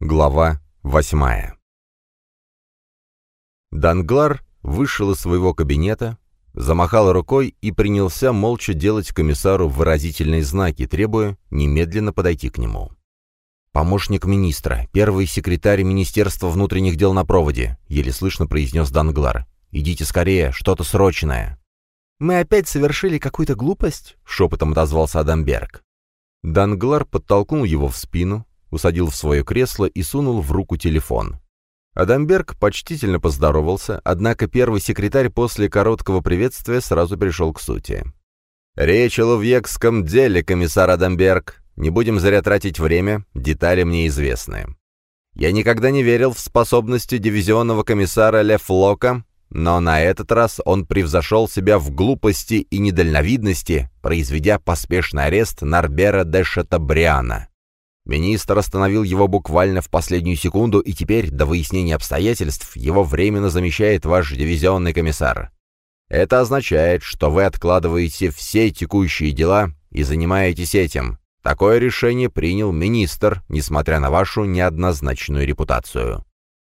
Глава восьмая Данглар вышел из своего кабинета, замахал рукой и принялся молча делать комиссару выразительные знаки, требуя немедленно подойти к нему. «Помощник министра, первый секретарь Министерства внутренних дел на проводе», — еле слышно произнес Данглар. «Идите скорее, что-то срочное». «Мы опять совершили какую-то глупость?» — шепотом отозвался Адамберг. Данглар подтолкнул его в спину, усадил в свое кресло и сунул в руку телефон. Адамберг почтительно поздоровался, однако первый секретарь после короткого приветствия сразу перешел к сути. «Речь о лувьекском деле, комиссар Адамберг. Не будем зря тратить время, детали мне известны. Я никогда не верил в способности дивизионного комиссара Лефлока, но на этот раз он превзошел себя в глупости и недальновидности, произведя поспешный арест Нарбера де Шатабриана. Министр остановил его буквально в последнюю секунду, и теперь, до выяснения обстоятельств, его временно замещает ваш дивизионный комиссар. Это означает, что вы откладываете все текущие дела и занимаетесь этим. Такое решение принял министр, несмотря на вашу неоднозначную репутацию.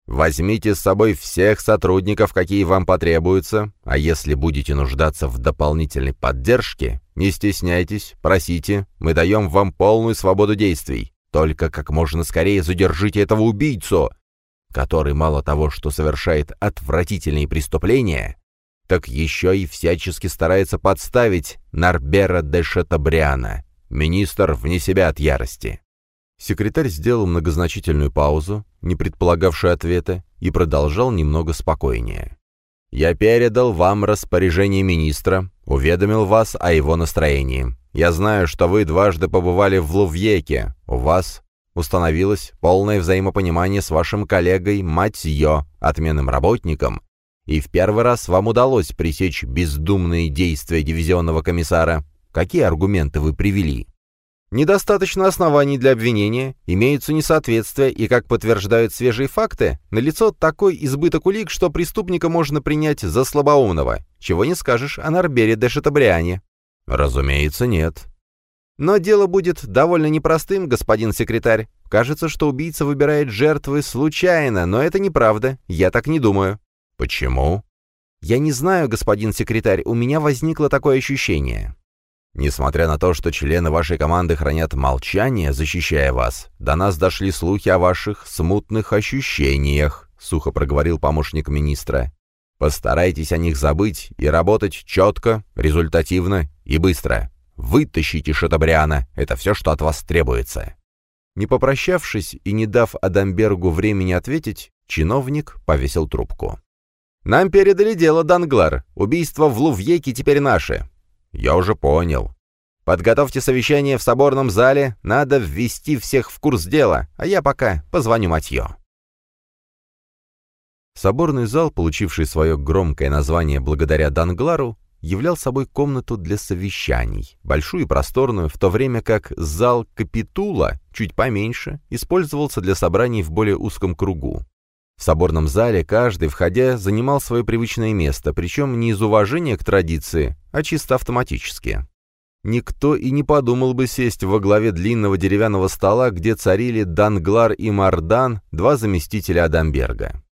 Возьмите с собой всех сотрудников, какие вам потребуются, а если будете нуждаться в дополнительной поддержке, не стесняйтесь, просите, мы даем вам полную свободу действий. Только как можно скорее задержите этого убийцу, который мало того, что совершает отвратительные преступления, так еще и всячески старается подставить Нарбера де Шатабриана. Министр вне себя от ярости. Секретарь сделал многозначительную паузу, не предполагавшую ответа, и продолжал немного спокойнее. «Я передал вам распоряжение министра, уведомил вас о его настроении. Я знаю, что вы дважды побывали в Лувьеке. У вас установилось полное взаимопонимание с вашим коллегой Матьё, отменным работником, и в первый раз вам удалось пресечь бездумные действия дивизионного комиссара. Какие аргументы вы привели? Недостаточно оснований для обвинения, имеются несоответствия, и, как подтверждают свежие факты, налицо такой избыток улик, что преступника можно принять за слабоумного. Чего не скажешь о Нарбере де Шатабриане. «Разумеется, нет». «Но дело будет довольно непростым, господин секретарь. Кажется, что убийца выбирает жертвы случайно, но это неправда. Я так не думаю». «Почему?» «Я не знаю, господин секретарь, у меня возникло такое ощущение». «Несмотря на то, что члены вашей команды хранят молчание, защищая вас, до нас дошли слухи о ваших смутных ощущениях», — сухо проговорил помощник министра. Постарайтесь о них забыть и работать четко, результативно и быстро. Вытащите Шатабриана, это все, что от вас требуется». Не попрощавшись и не дав Адамбергу времени ответить, чиновник повесил трубку. «Нам передали дело, Данглар. Убийство в Лувьеке теперь наше». «Я уже понял. Подготовьте совещание в соборном зале, надо ввести всех в курс дела, а я пока позвоню Матьё». Соборный зал, получивший свое громкое название благодаря Данглару, являл собой комнату для совещаний, большую и просторную, в то время как зал Капитула, чуть поменьше, использовался для собраний в более узком кругу. В соборном зале каждый, входя, занимал свое привычное место, причем не из уважения к традиции, а чисто автоматически. Никто и не подумал бы сесть во главе длинного деревянного стола, где царили Данглар и Мардан, два заместителя Адамберга.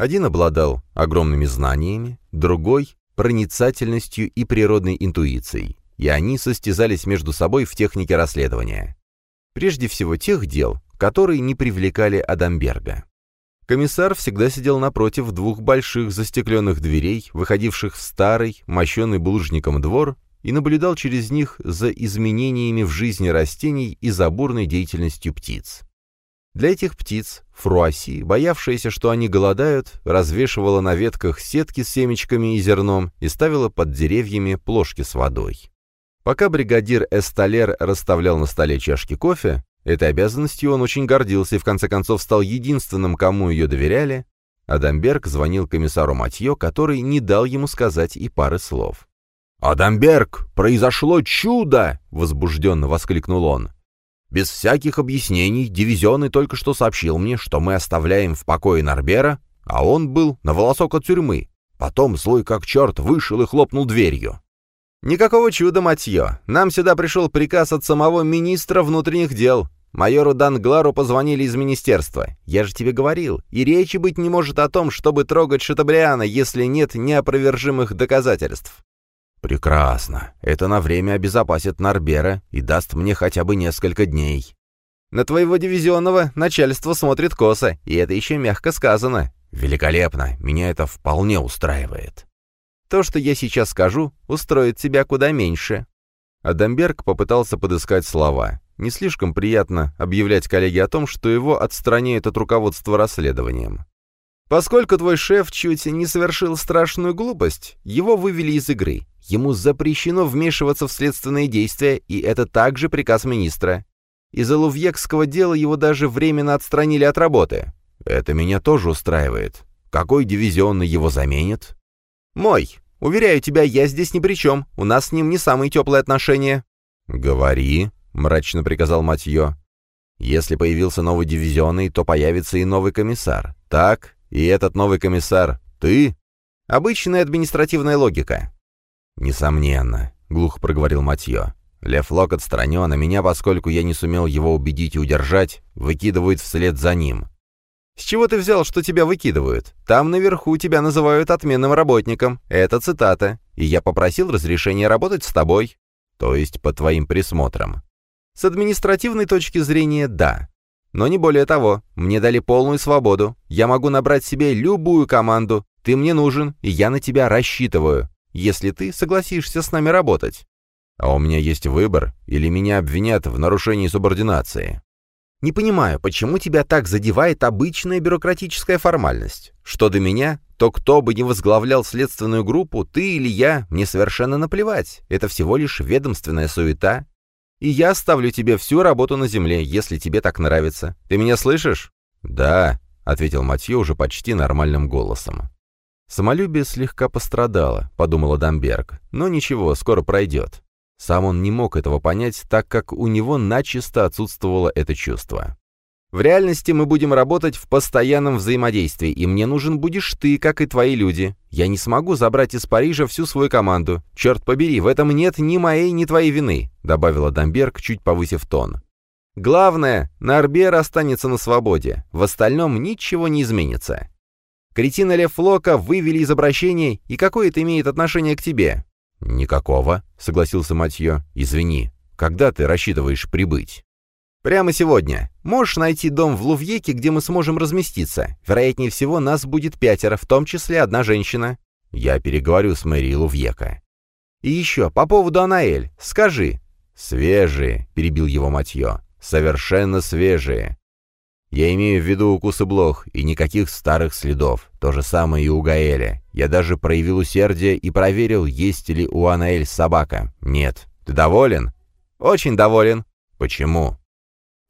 Один обладал огромными знаниями, другой — проницательностью и природной интуицией, и они состязались между собой в технике расследования. Прежде всего тех дел, которые не привлекали Адамберга. Комиссар всегда сидел напротив двух больших застекленных дверей, выходивших в старый, мощенный булыжником двор, и наблюдал через них за изменениями в жизни растений и за бурной деятельностью птиц. Для этих птиц Фруаси, боявшаяся, что они голодают, развешивала на ветках сетки с семечками и зерном и ставила под деревьями плошки с водой. Пока бригадир Эсталер расставлял на столе чашки кофе, этой обязанностью он очень гордился и в конце концов стал единственным, кому ее доверяли, Адамберг звонил комиссару Матье, который не дал ему сказать и пары слов. «Адамберг, произошло чудо!» — возбужденно воскликнул он. Без всяких объяснений дивизионный только что сообщил мне, что мы оставляем в покое Нарбера, а он был на волосок от тюрьмы. Потом злой как черт вышел и хлопнул дверью. «Никакого чуда, матье. Нам сюда пришел приказ от самого министра внутренних дел. Майору Данглару позвонили из министерства. Я же тебе говорил, и речи быть не может о том, чтобы трогать Шатабриана, если нет неопровержимых доказательств». «Прекрасно. Это на время обезопасит Нарбера и даст мне хотя бы несколько дней». «На твоего дивизионного начальство смотрит косо, и это еще мягко сказано». «Великолепно. Меня это вполне устраивает». «То, что я сейчас скажу, устроит тебя куда меньше». Адамберг попытался подыскать слова. Не слишком приятно объявлять коллеге о том, что его отстраняют от руководства расследованием. Поскольку твой шеф чуть не совершил страшную глупость, его вывели из игры. Ему запрещено вмешиваться в следственные действия, и это также приказ министра. Из-за лувьекского дела его даже временно отстранили от работы. Это меня тоже устраивает. Какой дивизионный его заменит? Мой. Уверяю тебя, я здесь ни при чем. У нас с ним не самые теплые отношения. Говори, — мрачно приказал Матье. «Если появился новый дивизионный, то появится и новый комиссар. Так? И этот новый комиссар — ты?» «Обычная административная логика». «Несомненно», — глухо проговорил Матье. «Лев Лок отстранен, а меня, поскольку я не сумел его убедить и удержать, выкидывают вслед за ним». «С чего ты взял, что тебя выкидывают? Там наверху тебя называют отменным работником. Это цитата. И я попросил разрешения работать с тобой. То есть под твоим присмотром. С административной точки зрения – да. Но не более того, мне дали полную свободу. Я могу набрать себе любую команду. Ты мне нужен, и я на тебя рассчитываю, если ты согласишься с нами работать. А у меня есть выбор, или меня обвинят в нарушении субординации. Не понимаю, почему тебя так задевает обычная бюрократическая формальность. Что до меня, то кто бы ни возглавлял следственную группу, ты или я, мне совершенно наплевать. Это всего лишь ведомственная суета, и я оставлю тебе всю работу на земле, если тебе так нравится. Ты меня слышишь?» «Да», — ответил Матье уже почти нормальным голосом. «Самолюбие слегка пострадало», — подумала Дамберг. «Но ничего, скоро пройдет». Сам он не мог этого понять, так как у него начисто отсутствовало это чувство. В реальности мы будем работать в постоянном взаимодействии, и мне нужен будешь ты, как и твои люди. Я не смогу забрать из Парижа всю свою команду. Черт побери, в этом нет ни моей, ни твоей вины», — добавила Дамберг, чуть повысив тон. «Главное, Нарбер останется на свободе. В остальном ничего не изменится. Кретина Лев Лока вывели из обращения, и какое это имеет отношение к тебе?» «Никакого», — согласился Матье. «Извини, когда ты рассчитываешь прибыть?» «Прямо сегодня. Можешь найти дом в Лувьеке, где мы сможем разместиться. Вероятнее всего, нас будет пятеро, в том числе одна женщина». «Я переговорю с мэрией Лувьека». «И еще, по поводу Анаэль. Скажи». «Свежие», — перебил его Матье. «Совершенно свежие. Я имею в виду укусы блох и никаких старых следов. То же самое и у Гаэля. Я даже проявил усердие и проверил, есть ли у Анаэль собака. Нет. Ты доволен?» «Очень доволен». «Почему?»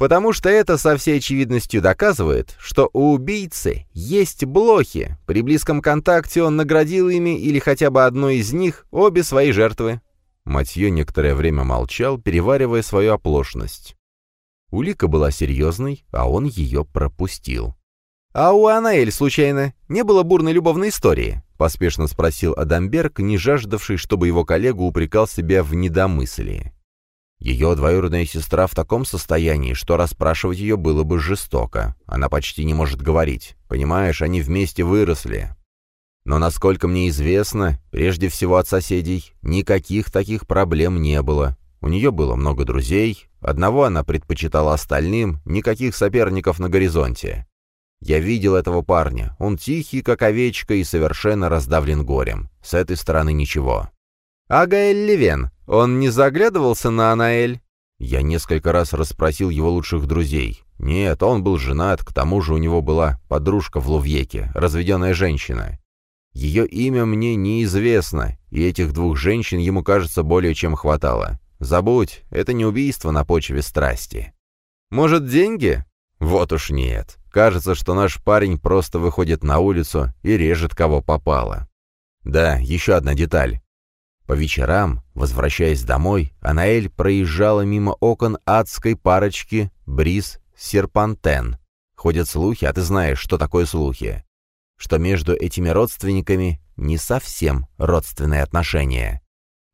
Потому что это со всей очевидностью доказывает, что у убийцы есть блохи. При близком контакте он наградил ими или хотя бы одной из них обе свои жертвы. Матье некоторое время молчал, переваривая свою оплошность. Улика была серьезной, а он ее пропустил. «А у Анаэль, случайно, не было бурной любовной истории?» — поспешно спросил Адамберг, не жаждавший, чтобы его коллега упрекал себя в недомыслии. Ее двоюродная сестра в таком состоянии, что расспрашивать ее было бы жестоко. Она почти не может говорить. Понимаешь, они вместе выросли. Но, насколько мне известно, прежде всего от соседей, никаких таких проблем не было. У нее было много друзей, одного она предпочитала остальным, никаких соперников на горизонте. Я видел этого парня, он тихий, как овечка, и совершенно раздавлен горем. С этой стороны ничего. «А Гаэль Левен, он не заглядывался на Анаэль?» Я несколько раз расспросил его лучших друзей. Нет, он был женат, к тому же у него была подружка в Лувьеке, разведенная женщина. Ее имя мне неизвестно, и этих двух женщин ему, кажется, более чем хватало. Забудь, это не убийство на почве страсти. Может, деньги? Вот уж нет. Кажется, что наш парень просто выходит на улицу и режет кого попало. Да, еще одна деталь. По вечерам, возвращаясь домой, Анаэль проезжала мимо окон адской парочки Бриз Серпантен. Ходят слухи, а ты знаешь, что такое слухи. Что между этими родственниками не совсем родственные отношения.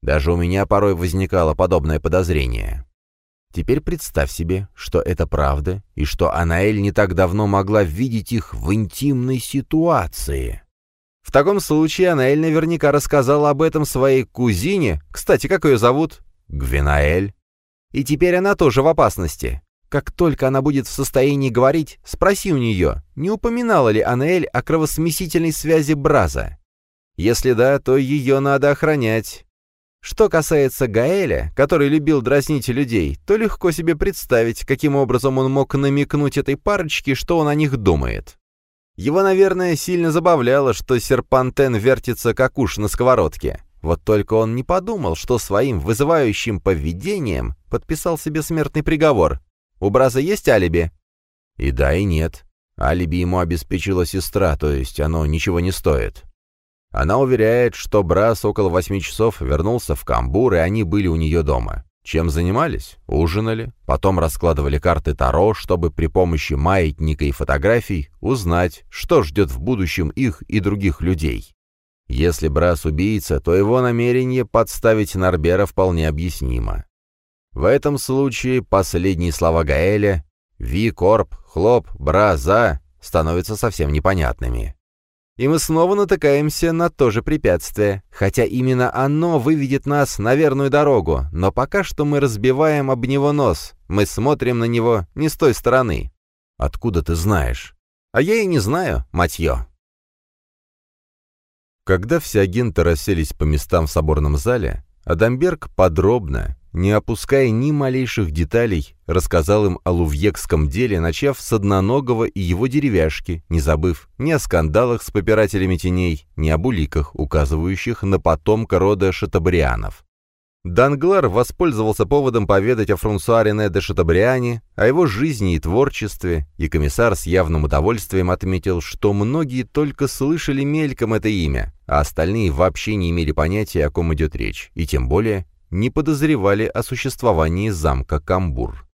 Даже у меня порой возникало подобное подозрение. Теперь представь себе, что это правда, и что Анаэль не так давно могла видеть их в интимной ситуации. В таком случае Анаэль наверняка рассказала об этом своей кузине, кстати, как ее зовут? Гвинаэль. И теперь она тоже в опасности. Как только она будет в состоянии говорить, спроси у нее, не упоминала ли Анаэль о кровосмесительной связи Браза. Если да, то ее надо охранять. Что касается Гаэля, который любил дразнить людей, то легко себе представить, каким образом он мог намекнуть этой парочке, что он о них думает. Его, наверное, сильно забавляло, что серпантен вертится как уж на сковородке. Вот только он не подумал, что своим вызывающим поведением подписал себе смертный приговор. У Браза есть алиби? И да, и нет. Алиби ему обеспечила сестра, то есть оно ничего не стоит. Она уверяет, что Брас около восьми часов вернулся в Камбур, и они были у нее дома. Чем занимались? Ужинали, потом раскладывали карты Таро, чтобы при помощи маятника и фотографий узнать, что ждет в будущем их и других людей. Если Брас убийца, то его намерение подставить Нарбера вполне объяснимо. В этом случае последние слова Гаэля «Ви, Корп, Хлоп, Браза» становятся совсем непонятными. И мы снова натыкаемся на то же препятствие, хотя именно оно выведет нас на верную дорогу, но пока что мы разбиваем об него нос, мы смотрим на него не с той стороны. Откуда ты знаешь? А я и не знаю, матье. Когда все агенты расселись по местам в соборном зале, Адамберг подробно, не опуская ни малейших деталей, рассказал им о лувьекском деле, начав с одноногого и его деревяшки, не забыв ни о скандалах с попирателями теней, ни об уликах, указывающих на потомка рода шатабрианов. Данглар воспользовался поводом поведать о Франсуа Рене де Шатабриане, о его жизни и творчестве, и комиссар с явным удовольствием отметил, что многие только слышали мельком это имя, а остальные вообще не имели понятия, о ком идет речь, и тем более не подозревали о существовании замка Камбур.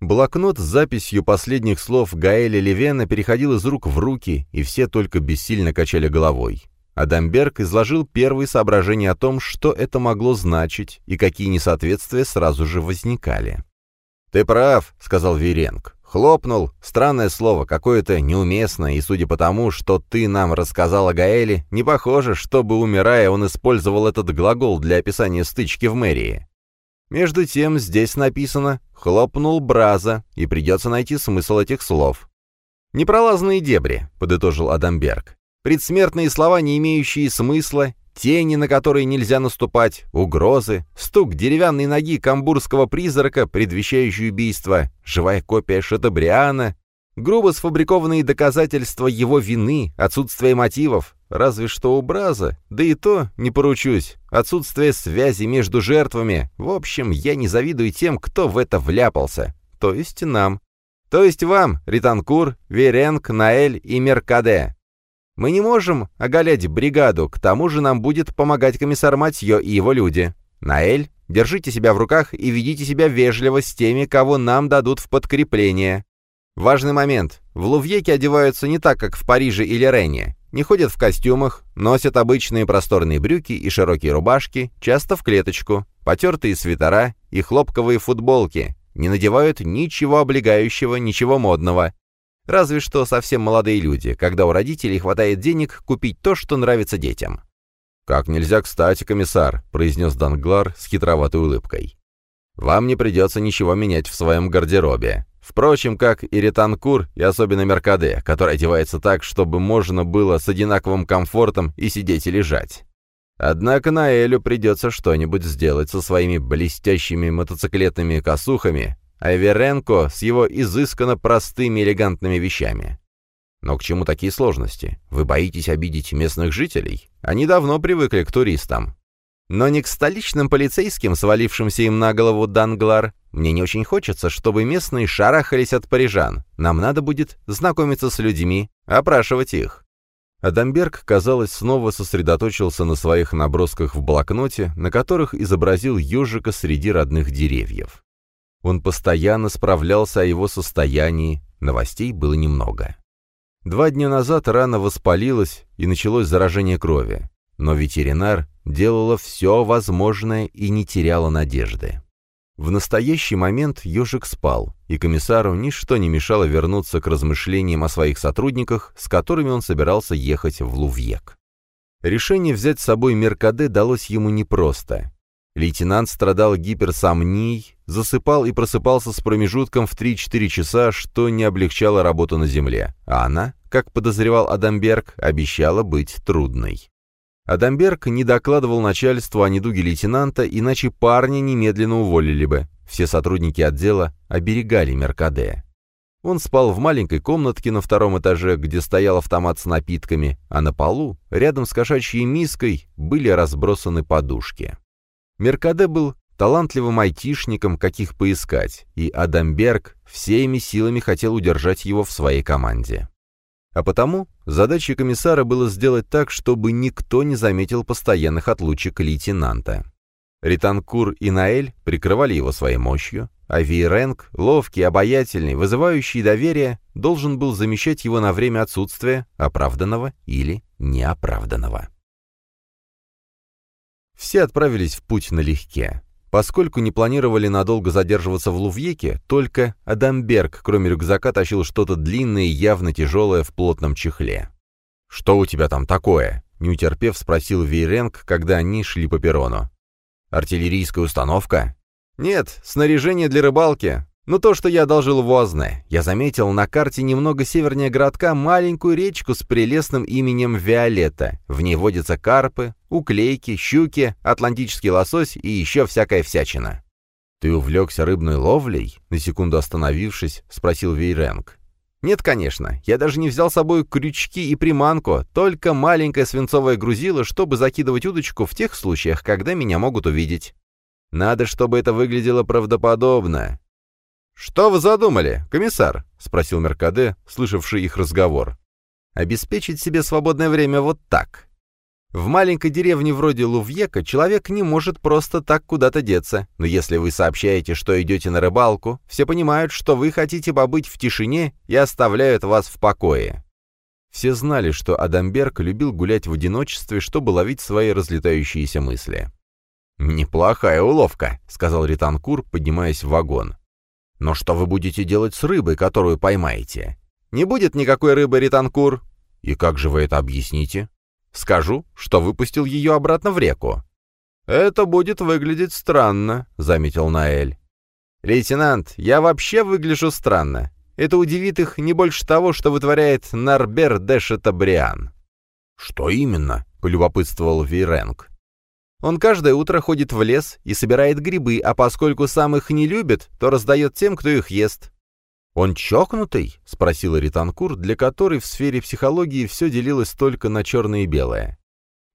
Блокнот с записью последних слов Гаэля Левена переходил из рук в руки, и все только бессильно качали головой. Адамберг изложил первые соображения о том, что это могло значить и какие несоответствия сразу же возникали. «Ты прав», — сказал Веренг. Хлопнул. Странное слово, какое-то неуместное, и судя по тому, что ты нам рассказал о Гаэле, не похоже, чтобы, умирая, он использовал этот глагол для описания стычки в мэрии. Между тем, здесь написано «хлопнул Браза», и придется найти смысл этих слов. «Непролазные дебри», — подытожил Адамберг. «Предсмертные слова, не имеющие смысла, тени, на которые нельзя наступать, угрозы, стук деревянной ноги камбурского призрака, предвещающий убийство, живая копия Шатабриана, грубо сфабрикованные доказательства его вины, отсутствие мотивов, разве что у Браза, да и то, не поручусь, отсутствие связи между жертвами. В общем, я не завидую тем, кто в это вляпался, то есть нам. То есть вам, Ританкур, Веренг, Наэль и Меркаде. Мы не можем оголять бригаду, к тому же нам будет помогать комиссар Матье и его люди. Наэль, держите себя в руках и ведите себя вежливо с теми, кого нам дадут в подкрепление. Важный момент. В Лувьеке одеваются не так, как в Париже или Рене. Не ходят в костюмах, носят обычные просторные брюки и широкие рубашки, часто в клеточку, потертые свитера и хлопковые футболки. Не надевают ничего облегающего, ничего модного. Разве что совсем молодые люди, когда у родителей хватает денег купить то, что нравится детям. «Как нельзя кстати, комиссар», — произнес Данглар с хитроватой улыбкой. «Вам не придется ничего менять в своем гардеробе. Впрочем, как и Ретанкур, и особенно Меркаде, который одевается так, чтобы можно было с одинаковым комфортом и сидеть и лежать. Однако Наэлю придется что-нибудь сделать со своими блестящими мотоциклетными косухами, Айверенко с его изысканно простыми элегантными вещами. Но к чему такие сложности? Вы боитесь обидеть местных жителей? Они давно привыкли к туристам. Но не к столичным полицейским, свалившимся им на голову Данглар. Мне не очень хочется, чтобы местные шарахались от парижан. Нам надо будет знакомиться с людьми, опрашивать их. Адамберг, казалось, снова сосредоточился на своих набросках в блокноте, на которых изобразил ежика среди родных деревьев. Он постоянно справлялся о его состоянии, новостей было немного. Два дня назад рана воспалилась и началось заражение крови, но ветеринар делала все возможное и не теряла надежды. В настоящий момент ежик спал, и комиссару ничто не мешало вернуться к размышлениям о своих сотрудниках, с которыми он собирался ехать в Лувьек. Решение взять с собой Меркаде далось ему непросто. Лейтенант страдал гиперсомнией, засыпал и просыпался с промежутком в 3-4 часа, что не облегчало работу на земле, а она, как подозревал Адамберг, обещала быть трудной. Адамберг не докладывал начальству о недуге лейтенанта, иначе парня немедленно уволили бы. Все сотрудники отдела оберегали Меркаде. Он спал в маленькой комнатке на втором этаже, где стоял автомат с напитками, а на полу, рядом с кошачьей миской, были разбросаны подушки. Меркаде был талантливым айтишником, каких поискать, и Адамберг всеми силами хотел удержать его в своей команде. А потому задачей комиссара было сделать так, чтобы никто не заметил постоянных отлучек лейтенанта. Ританкур и Наэль прикрывали его своей мощью, а Вейренг, ловкий, обаятельный, вызывающий доверие, должен был замещать его на время отсутствия, оправданного или неоправданного. Все отправились в путь налегке. Поскольку не планировали надолго задерживаться в Лувьеке, только Адамберг, кроме рюкзака, тащил что-то длинное и явно тяжелое в плотном чехле. «Что у тебя там такое?» — не утерпев, спросил Вейренг, когда они шли по перрону. «Артиллерийская установка?» «Нет, снаряжение для рыбалки. Но то, что я одолжил Возне. Я заметил на карте немного севернее городка маленькую речку с прелестным именем Виолетта. В ней водятся карпы, уклейки, щуки, атлантический лосось и еще всякая всячина. «Ты увлекся рыбной ловлей?» На секунду остановившись, спросил Вейренг. «Нет, конечно. Я даже не взял с собой крючки и приманку, только маленькое свинцовое грузило, чтобы закидывать удочку в тех случаях, когда меня могут увидеть. Надо, чтобы это выглядело правдоподобно. «Что вы задумали, комиссар?» — спросил Меркаде, слышавший их разговор. «Обеспечить себе свободное время вот так. В маленькой деревне вроде Лувьека человек не может просто так куда-то деться, но если вы сообщаете, что идете на рыбалку, все понимают, что вы хотите побыть в тишине и оставляют вас в покое». Все знали, что Адамберг любил гулять в одиночестве, чтобы ловить свои разлетающиеся мысли. «Неплохая уловка», — сказал Ританкур, поднимаясь в вагон. Но что вы будете делать с рыбой, которую поймаете? Не будет никакой рыбы, Ританкур. И как же вы это объясните? Скажу, что выпустил ее обратно в реку. Это будет выглядеть странно, заметил Наэль. «Лейтенант, я вообще выгляжу странно. Это удивит их не больше того, что вытворяет Нарбер де Шатабриан». «Что именно?» — полюбопытствовал Виренг. Он каждое утро ходит в лес и собирает грибы, а поскольку сам их не любит, то раздает тем, кто их ест. «Он чокнутый?» — спросила Ританкур, для которой в сфере психологии все делилось только на черное и белое.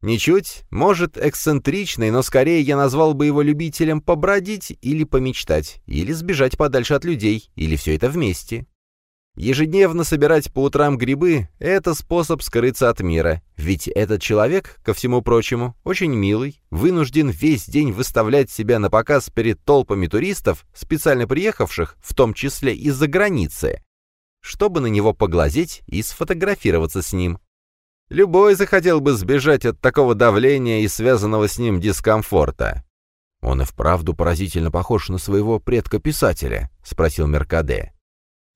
«Ничуть. Может, эксцентричный, но скорее я назвал бы его любителем побродить или помечтать, или сбежать подальше от людей, или все это вместе. Ежедневно собирать по утрам грибы – это способ скрыться от мира, ведь этот человек, ко всему прочему, очень милый, вынужден весь день выставлять себя на показ перед толпами туристов, специально приехавших, в том числе из-за границы, чтобы на него поглазеть и сфотографироваться с ним. Любой захотел бы сбежать от такого давления и связанного с ним дискомфорта. «Он и вправду поразительно похож на своего предка-писателя», — спросил Меркаде.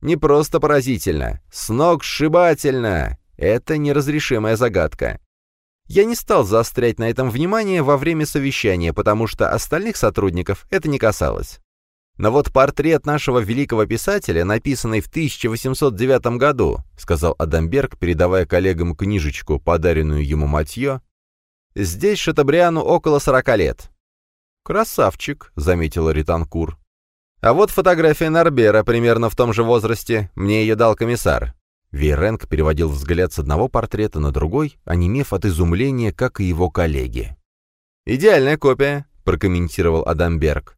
Не просто поразительно, с ног сшибательно. Это неразрешимая загадка. Я не стал заострять на этом внимание во время совещания, потому что остальных сотрудников это не касалось. Но вот портрет нашего великого писателя, написанный в 1809 году, сказал Адамберг, передавая коллегам книжечку, подаренную ему Матье, здесь Шатабриану около 40 лет. «Красавчик», — заметила Ританкур. А вот фотография Нарбера примерно в том же возрасте. Мне ее дал комиссар. Вейренг переводил взгляд с одного портрета на другой, онемев от изумления, как и его коллеги. «Идеальная копия», — прокомментировал Адамберг.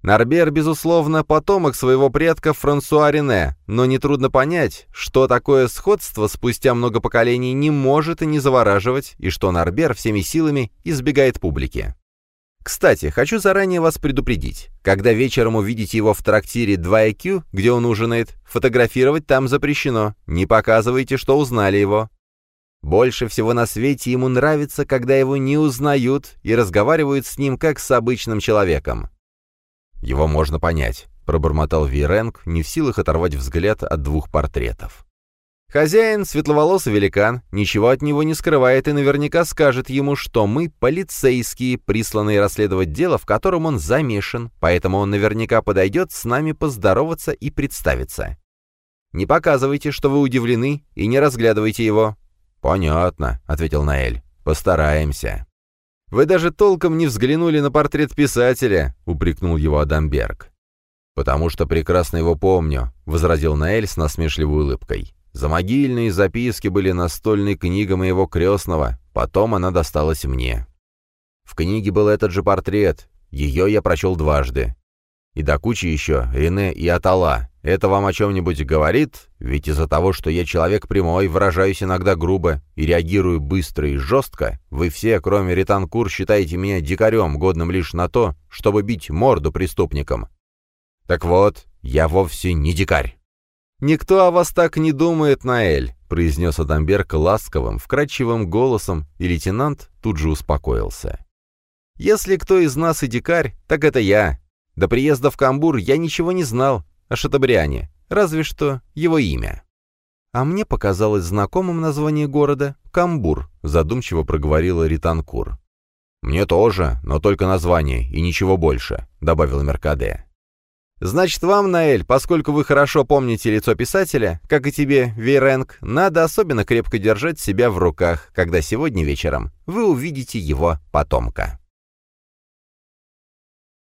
Нарбер, безусловно, потомок своего предка Франсуа Рене, но нетрудно понять, что такое сходство спустя много поколений не может и не завораживать, и что Нарбер всеми силами избегает публики. Кстати, хочу заранее вас предупредить. Когда вечером увидите его в трактире 2IQ, где он ужинает, фотографировать там запрещено. Не показывайте, что узнали его. Больше всего на свете ему нравится, когда его не узнают и разговаривают с ним как с обычным человеком. Его можно понять, пробормотал Виренг, не в силах оторвать взгляд от двух портретов. Хозяин, светловолосый великан, ничего от него не скрывает и наверняка скажет ему, что мы полицейские, присланные расследовать дело, в котором он замешан, поэтому он наверняка подойдет с нами поздороваться и представиться. Не показывайте, что вы удивлены, и не разглядывайте его». «Понятно», — ответил Наэль. «Постараемся». «Вы даже толком не взглянули на портрет писателя», — упрекнул его Адамберг. «Потому что прекрасно его помню», — возразил Наэль с насмешливой улыбкой. Замогильные записки были настольной книгой моего крестного, потом она досталась мне. В книге был этот же портрет, ее я прочел дважды. И до кучи еще Рене и Атала. Это вам о чем-нибудь говорит? Ведь из-за того, что я человек прямой, выражаюсь иногда грубо и реагирую быстро и жестко, вы все, кроме Ританкур, считаете меня дикарем, годным лишь на то, чтобы бить морду преступникам. Так вот, я вовсе не дикарь. «Никто о вас так не думает, Наэль», — произнес Адамберг ласковым, вкрадчивым голосом, и лейтенант тут же успокоился. «Если кто из нас и дикарь, так это я. До приезда в Камбур я ничего не знал о Шатабриане, разве что его имя». «А мне показалось знакомым название города — Камбур», — задумчиво проговорила Ританкур. «Мне тоже, но только название и ничего больше», — добавил Меркаде. Значит, вам, Наэль, поскольку вы хорошо помните лицо писателя, как и тебе, Вейренг, надо особенно крепко держать себя в руках, когда сегодня вечером вы увидите его потомка.